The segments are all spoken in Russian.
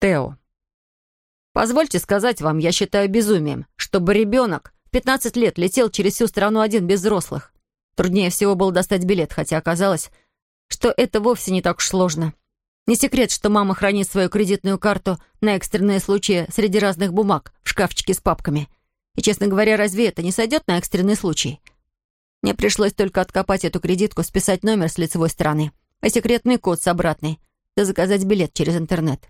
Тео. Позвольте сказать вам, я считаю безумием, чтобы ребенок в 15 лет летел через всю страну один без взрослых. Труднее всего было достать билет, хотя оказалось, что это вовсе не так уж сложно. Не секрет, что мама хранит свою кредитную карту на экстренные случаи среди разных бумаг в шкафчике с папками. И, честно говоря, разве это не сойдет на экстренный случай? Мне пришлось только откопать эту кредитку, списать номер с лицевой стороны, а секретный код с обратной, да заказать билет через интернет.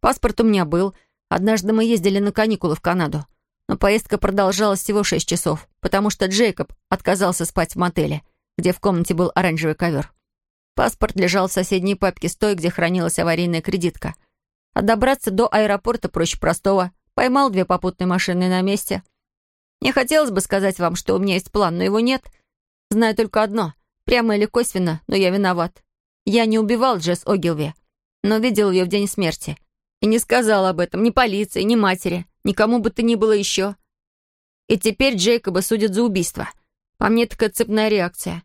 Паспорт у меня был — Однажды мы ездили на каникулы в Канаду, но поездка продолжалась всего шесть часов, потому что Джейкоб отказался спать в мотеле, где в комнате был оранжевый ковер. Паспорт лежал в соседней папке с той, где хранилась аварийная кредитка. А добраться до аэропорта проще простого. Поймал две попутные машины на месте. Не хотелось бы сказать вам, что у меня есть план, но его нет. Знаю только одно. Прямо или косвенно, но я виноват. Я не убивал Джесс Огилви, но видел ее в день смерти. И не сказал об этом ни полиции, ни матери, никому бы то ни было еще. И теперь Джейкоба судят за убийство. По мне такая цепная реакция.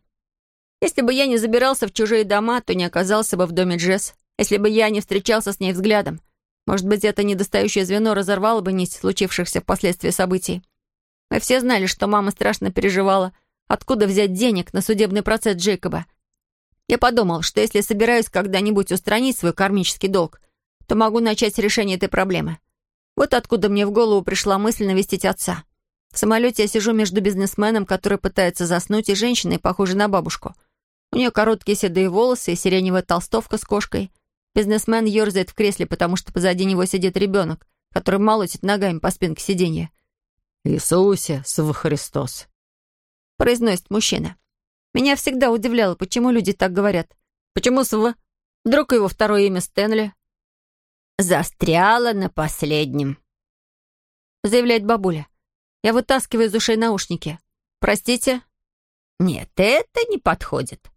Если бы я не забирался в чужие дома, то не оказался бы в доме Джесс. Если бы я не встречался с ней взглядом, может быть, это недостающее звено разорвало бы нить случившихся впоследствии событий. Мы все знали, что мама страшно переживала, откуда взять денег на судебный процесс Джейкоба. Я подумал, что если собираюсь когда-нибудь устранить свой кармический долг, то могу начать с решения этой проблемы. Вот откуда мне в голову пришла мысль навестить отца. В самолете я сижу между бизнесменом, который пытается заснуть, и женщиной, похожей на бабушку. У нее короткие седые волосы и сиреневая толстовка с кошкой. Бизнесмен ерзает в кресле, потому что позади него сидит ребенок, который молотит ногами по спинке сиденья. «Иисусе, св Христос!» — произносит мужчина. Меня всегда удивляло, почему люди так говорят. Почему св? Вдруг его второе имя Стэнли? «Застряла на последнем», — заявляет бабуля. Я вытаскиваю из ушей наушники. «Простите?» «Нет, это не подходит».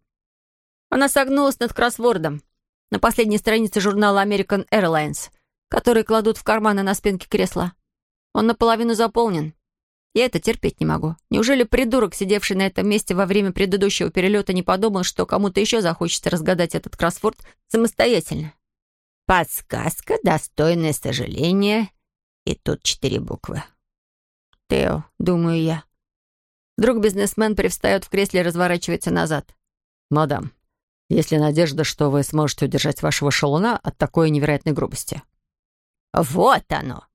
Она согнулась над кроссвордом на последней странице журнала American Airlines, который кладут в карманы на спинке кресла. Он наполовину заполнен. Я это терпеть не могу. Неужели придурок, сидевший на этом месте во время предыдущего перелета, не подумал, что кому-то еще захочется разгадать этот кроссворд самостоятельно? Подсказка, достойная сожаления. И тут четыре буквы. Тео, думаю я. Вдруг бизнесмен привстает в кресле и разворачивается назад. «Мадам, есть ли надежда, что вы сможете удержать вашего шалуна от такой невероятной грубости?» «Вот оно!»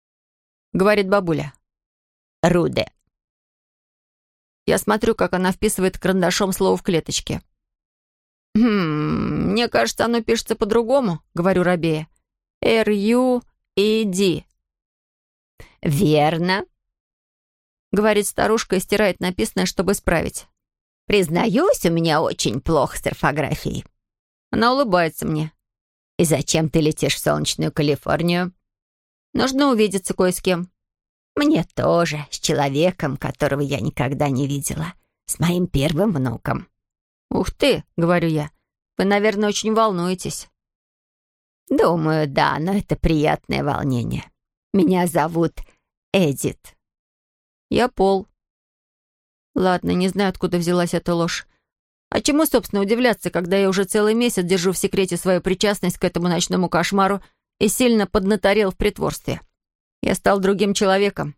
— говорит бабуля. «Руде». Я смотрю, как она вписывает карандашом слово в клеточке. «Хм, мне кажется, оно пишется по-другому», — говорю Рабея. «Р-Ю-И-Ди». «Верно», — говорит старушка и стирает написанное, чтобы исправить. «Признаюсь, у меня очень плохо с орфографией». Она улыбается мне. «И зачем ты летишь в солнечную Калифорнию?» «Нужно увидеться кое с кем». «Мне тоже, с человеком, которого я никогда не видела, с моим первым внуком». «Ух ты!» — говорю я. «Вы, наверное, очень волнуетесь». «Думаю, да, но это приятное волнение. Меня зовут Эдит». «Я Пол». Ладно, не знаю, откуда взялась эта ложь. А чему, собственно, удивляться, когда я уже целый месяц держу в секрете свою причастность к этому ночному кошмару и сильно поднаторел в притворстве? Я стал другим человеком.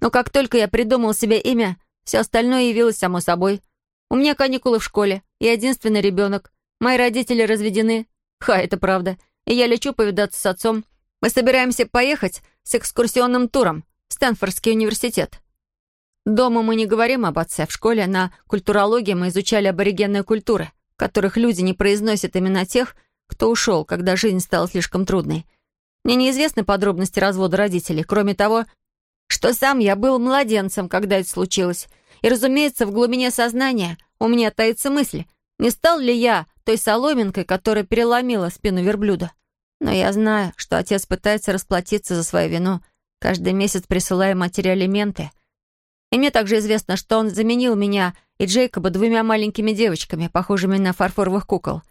Но как только я придумал себе имя, все остальное явилось само собой — у меня каникулы в школе. Я единственный ребенок. Мои родители разведены. Ха, это правда. И я лечу повидаться с отцом. Мы собираемся поехать с экскурсионным туром в Стэнфордский университет. Дома мы не говорим об отце. В школе на культурологии мы изучали аборигенные культуры, в которых люди не произносят имена тех, кто ушел, когда жизнь стала слишком трудной. Мне неизвестны подробности развода родителей, кроме того, что сам я был младенцем, когда это случилось, и, разумеется, в глубине сознания у меня таится мысль, не стал ли я той соломинкой, которая переломила спину верблюда. Но я знаю, что отец пытается расплатиться за свою вину, каждый месяц присылая матери алименты. И мне также известно, что он заменил меня и Джейкоба двумя маленькими девочками, похожими на фарфоровых кукол,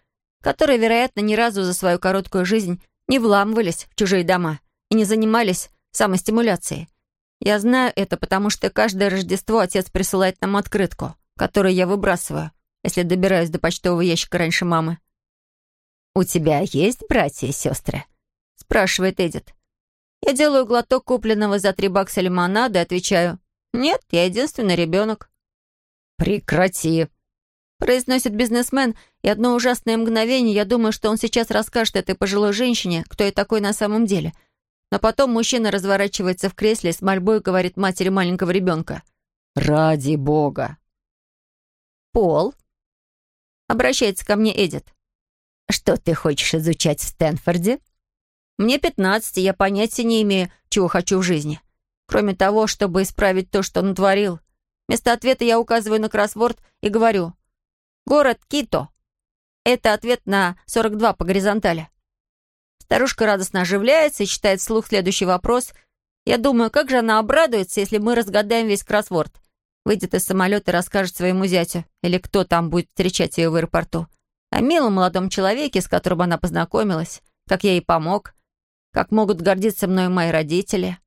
которые, вероятно, ни разу за свою короткую жизнь не вламывались в чужие дома и не занимались самостимуляцией. Я знаю это, потому что каждое Рождество отец присылает нам открытку, которую я выбрасываю, если добираюсь до почтового ящика раньше мамы. «У тебя есть братья и сестры?» спрашивает Эдит. Я делаю глоток купленного за три бакса лимонада и отвечаю, «Нет, я единственный ребенок». «Прекрати!» произносит бизнесмен, и одно ужасное мгновение я думаю, что он сейчас расскажет этой пожилой женщине, кто я такой на самом деле. Но потом мужчина разворачивается в кресле и с мольбой говорит матери маленького ребенка. «Ради бога!» «Пол?» Обращается ко мне Эдит. «Что ты хочешь изучать в Стэнфорде?» «Мне пятнадцать, и я понятия не имею, чего хочу в жизни. Кроме того, чтобы исправить то, что натворил. Вместо ответа я указываю на кроссворд и говорю Город Кито. Это ответ на 42 по горизонтали. Старушка радостно оживляется и читает вслух следующий вопрос. Я думаю, как же она обрадуется, если мы разгадаем весь кроссворд. Выйдет из самолета и расскажет своему зятю, или кто там будет встречать ее в аэропорту, о милом молодом человеке, с которым она познакомилась, как я ей помог, как могут гордиться мной мои родители.